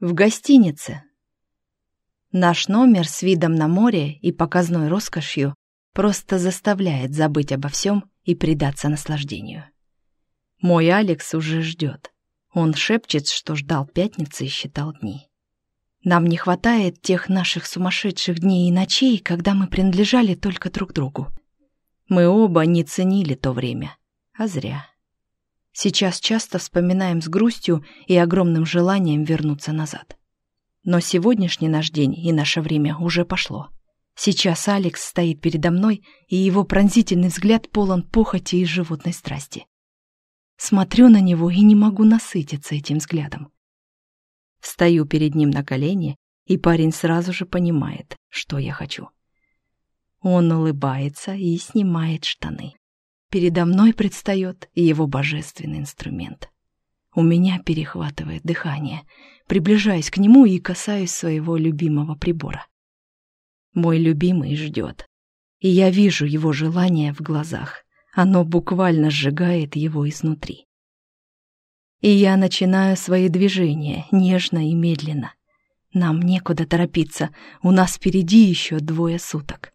В гостинице. Наш номер с видом на море и показной роскошью просто заставляет забыть обо всем и предаться наслаждению. Мой Алекс уже ждет. Он шепчет, что ждал пятницы и считал дни. Нам не хватает тех наших сумасшедших дней и ночей, когда мы принадлежали только друг другу. Мы оба не ценили то время, а зря. Сейчас часто вспоминаем с грустью и огромным желанием вернуться назад. Но сегодняшний наш день и наше время уже пошло. Сейчас Алекс стоит передо мной, и его пронзительный взгляд полон похоти и животной страсти. Смотрю на него и не могу насытиться этим взглядом. Встаю перед ним на колени, и парень сразу же понимает, что я хочу. Он улыбается и снимает штаны. Передо мной предстает его божественный инструмент. У меня перехватывает дыхание, приближаясь к нему и касаюсь своего любимого прибора. Мой любимый ждет, и я вижу его желание в глазах. Оно буквально сжигает его изнутри. И я начинаю свои движения нежно и медленно. Нам некуда торопиться, у нас впереди еще двое суток.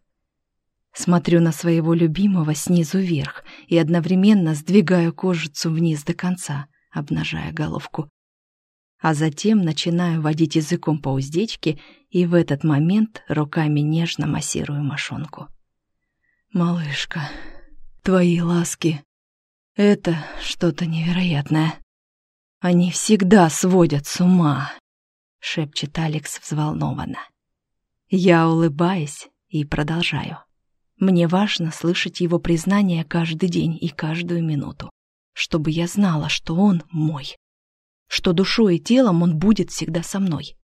Смотрю на своего любимого снизу вверх и одновременно сдвигаю кожицу вниз до конца, обнажая головку. А затем начинаю водить языком по уздечке и в этот момент руками нежно массирую мошонку. «Малышка, твои ласки — это что-то невероятное. Они всегда сводят с ума», — шепчет Алекс взволнованно. Я улыбаюсь и продолжаю. Мне важно слышать его признание каждый день и каждую минуту, чтобы я знала, что он мой, что душой и телом он будет всегда со мной.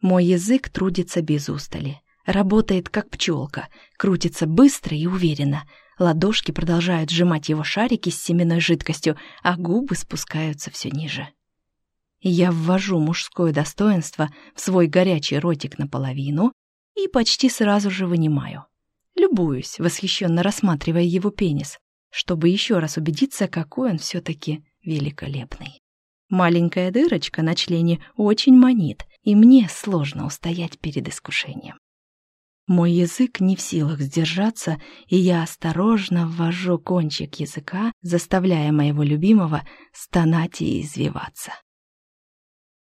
Мой язык трудится без устали, работает как пчелка, крутится быстро и уверенно, ладошки продолжают сжимать его шарики с семенной жидкостью, а губы спускаются все ниже. Я ввожу мужское достоинство в свой горячий ротик наполовину и почти сразу же вынимаю. Любуюсь, восхищенно рассматривая его пенис, чтобы еще раз убедиться, какой он все-таки великолепный. Маленькая дырочка на члене очень манит, и мне сложно устоять перед искушением. Мой язык не в силах сдержаться, и я осторожно ввожу кончик языка, заставляя моего любимого стонать и извиваться.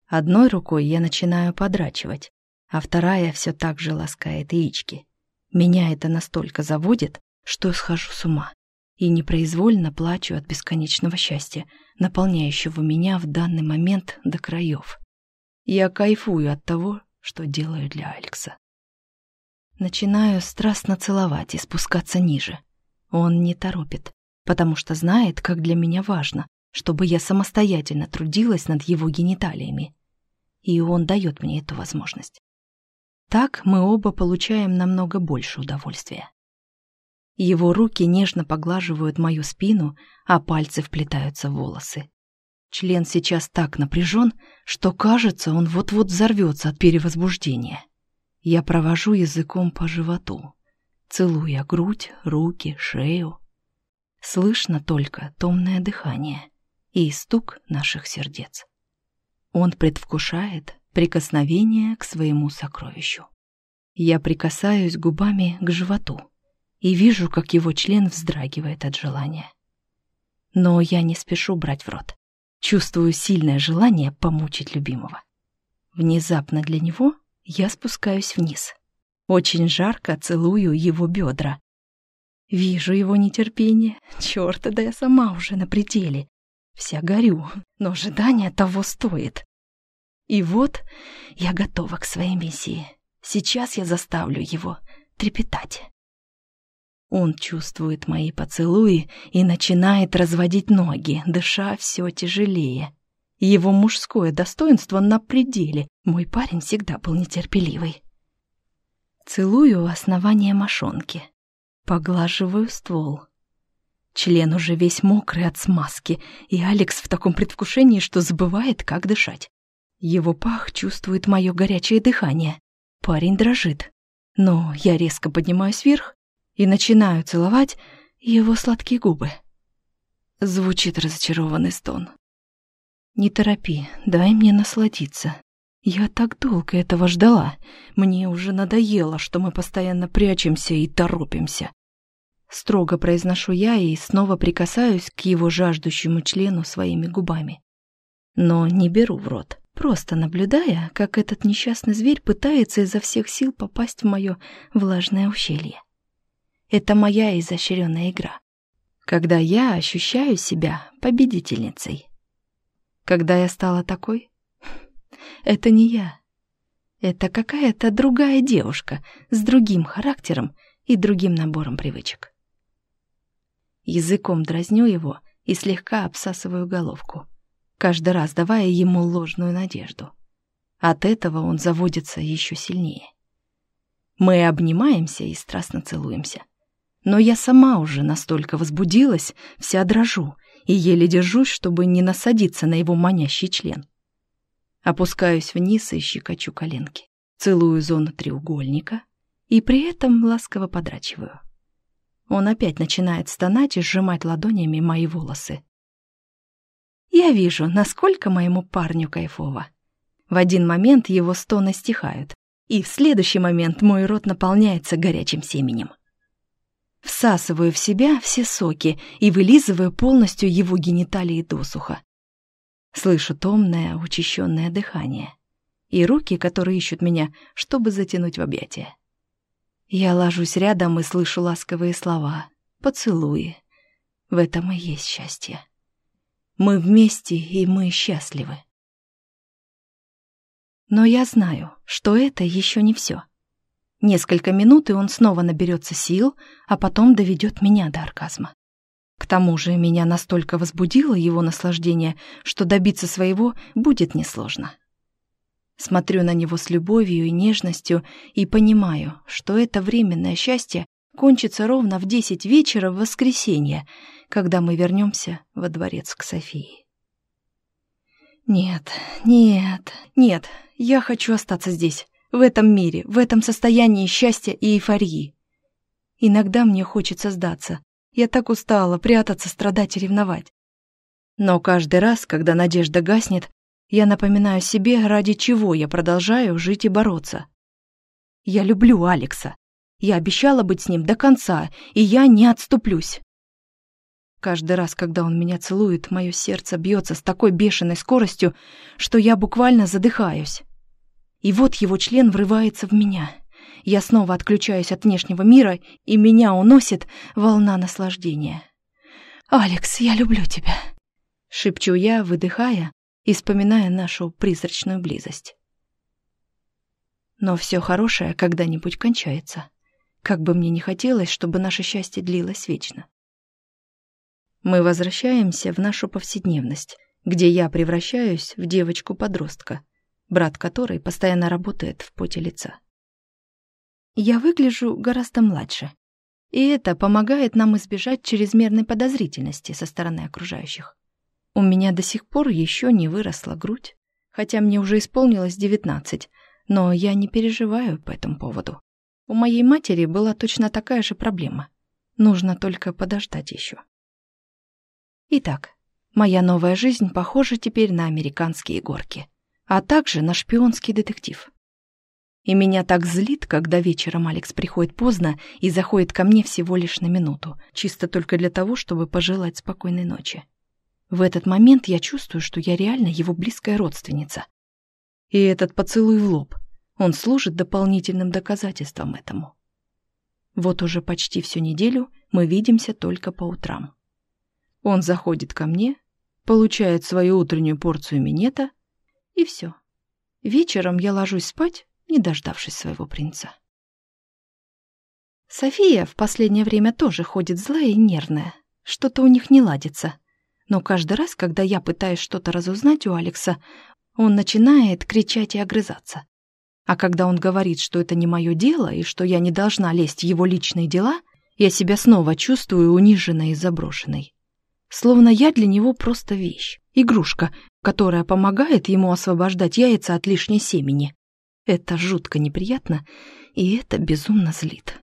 Одной рукой я начинаю подрачивать, а вторая все так же ласкает яички. Меня это настолько заводит, что схожу с ума и непроизвольно плачу от бесконечного счастья, наполняющего меня в данный момент до краев. Я кайфую от того, что делаю для Алекса. Начинаю страстно целовать и спускаться ниже. Он не торопит, потому что знает, как для меня важно, чтобы я самостоятельно трудилась над его гениталиями. И он дает мне эту возможность. Так мы оба получаем намного больше удовольствия. Его руки нежно поглаживают мою спину, а пальцы вплетаются в волосы. Член сейчас так напряжен, что кажется, он вот-вот взорвется от перевозбуждения. Я провожу языком по животу, целуя грудь, руки, шею. Слышно только томное дыхание и стук наших сердец. Он предвкушает, прикосновение к своему сокровищу. Я прикасаюсь губами к животу и вижу, как его член вздрагивает от желания. Но я не спешу брать в рот. Чувствую сильное желание помучить любимого. Внезапно для него я спускаюсь вниз. Очень жарко целую его бедра. Вижу его нетерпение. Чёрт, да я сама уже на пределе. Вся горю, но ожидание того стоит. И вот я готова к своей миссии. Сейчас я заставлю его трепетать. Он чувствует мои поцелуи и начинает разводить ноги, дыша все тяжелее. Его мужское достоинство на пределе. Мой парень всегда был нетерпеливый. Целую основание мошонки. Поглаживаю ствол. Член уже весь мокрый от смазки, и Алекс в таком предвкушении, что забывает, как дышать. Его пах чувствует мое горячее дыхание. Парень дрожит. Но я резко поднимаюсь вверх и начинаю целовать его сладкие губы. Звучит разочарованный стон. Не торопи, дай мне насладиться. Я так долго этого ждала. Мне уже надоело, что мы постоянно прячемся и торопимся. Строго произношу я и снова прикасаюсь к его жаждущему члену своими губами. Но не беру в рот, просто наблюдая, как этот несчастный зверь пытается изо всех сил попасть в мое влажное ущелье. Это моя изощренная игра, когда я ощущаю себя победительницей. Когда я стала такой, это не я. Это какая-то другая девушка с другим характером и другим набором привычек. Языком дразню его и слегка обсасываю головку, каждый раз давая ему ложную надежду. От этого он заводится еще сильнее. Мы обнимаемся и страстно целуемся. Но я сама уже настолько возбудилась, вся дрожу, и еле держусь, чтобы не насадиться на его манящий член. Опускаюсь вниз и щекочу коленки, целую зону треугольника и при этом ласково подрачиваю. Он опять начинает стонать и сжимать ладонями мои волосы. Я вижу, насколько моему парню кайфово. В один момент его стоны стихают, и в следующий момент мой рот наполняется горячим семенем. Всасываю в себя все соки и вылизываю полностью его гениталии досуха. Слышу томное, учащенное дыхание и руки, которые ищут меня, чтобы затянуть в объятия. Я ложусь рядом и слышу ласковые слова, поцелуи. В этом и есть счастье. Мы вместе, и мы счастливы. Но я знаю, что это еще не все. Несколько минут, и он снова наберется сил, а потом доведет меня до оргазма. К тому же меня настолько возбудило его наслаждение, что добиться своего будет несложно. Смотрю на него с любовью и нежностью и понимаю, что это временное счастье кончится ровно в десять вечера в воскресенье, когда мы вернемся во дворец к Софии. Нет, нет, нет, я хочу остаться здесь, в этом мире, в этом состоянии счастья и эйфории. Иногда мне хочется сдаться. Я так устала прятаться, страдать и ревновать. Но каждый раз, когда надежда гаснет, я напоминаю себе, ради чего я продолжаю жить и бороться. Я люблю Алекса. Я обещала быть с ним до конца, и я не отступлюсь. Каждый раз, когда он меня целует, мое сердце бьется с такой бешеной скоростью, что я буквально задыхаюсь. И вот его член врывается в меня. Я снова отключаюсь от внешнего мира, и меня уносит волна наслаждения. «Алекс, я люблю тебя», — шепчу я, выдыхая, и вспоминая нашу призрачную близость. Но все хорошее когда-нибудь кончается. Как бы мне ни хотелось, чтобы наше счастье длилось вечно. Мы возвращаемся в нашу повседневность, где я превращаюсь в девочку-подростка, брат которой постоянно работает в поте лица. Я выгляжу гораздо младше, и это помогает нам избежать чрезмерной подозрительности со стороны окружающих. У меня до сих пор еще не выросла грудь, хотя мне уже исполнилось девятнадцать, но я не переживаю по этому поводу. У моей матери была точно такая же проблема. Нужно только подождать еще. Итак, моя новая жизнь похожа теперь на американские горки, а также на шпионский детектив. И меня так злит, когда вечером Алекс приходит поздно и заходит ко мне всего лишь на минуту, чисто только для того, чтобы пожелать спокойной ночи. В этот момент я чувствую, что я реально его близкая родственница. И этот поцелуй в лоб, он служит дополнительным доказательством этому. Вот уже почти всю неделю мы видимся только по утрам. Он заходит ко мне, получает свою утреннюю порцию минета, и все. Вечером я ложусь спать, не дождавшись своего принца. София в последнее время тоже ходит злая и нервная. Что-то у них не ладится. Но каждый раз, когда я пытаюсь что-то разузнать у Алекса, он начинает кричать и огрызаться. А когда он говорит, что это не мое дело и что я не должна лезть в его личные дела, я себя снова чувствую униженной и заброшенной. Словно я для него просто вещь, игрушка, которая помогает ему освобождать яйца от лишней семени. Это жутко неприятно, и это безумно злит.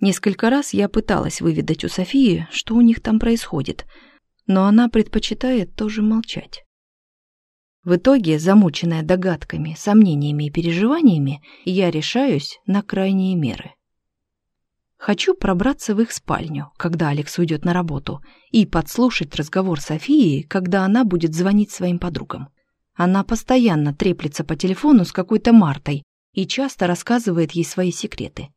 Несколько раз я пыталась выведать у Софии, что у них там происходит — но она предпочитает тоже молчать. В итоге, замученная догадками, сомнениями и переживаниями, я решаюсь на крайние меры. Хочу пробраться в их спальню, когда Алекс уйдет на работу, и подслушать разговор Софии, когда она будет звонить своим подругам. Она постоянно треплется по телефону с какой-то Мартой и часто рассказывает ей свои секреты.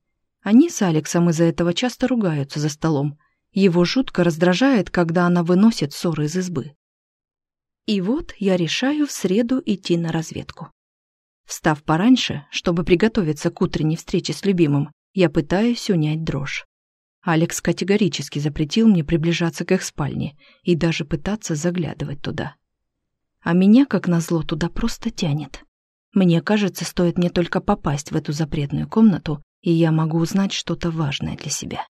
Они с Алексом из-за этого часто ругаются за столом. Его жутко раздражает, когда она выносит ссоры из избы. И вот я решаю в среду идти на разведку. Встав пораньше, чтобы приготовиться к утренней встрече с любимым, я пытаюсь унять дрожь. Алекс категорически запретил мне приближаться к их спальне и даже пытаться заглядывать туда. А меня, как назло, туда просто тянет. Мне кажется, стоит мне только попасть в эту запретную комнату, и я могу узнать что-то важное для себя.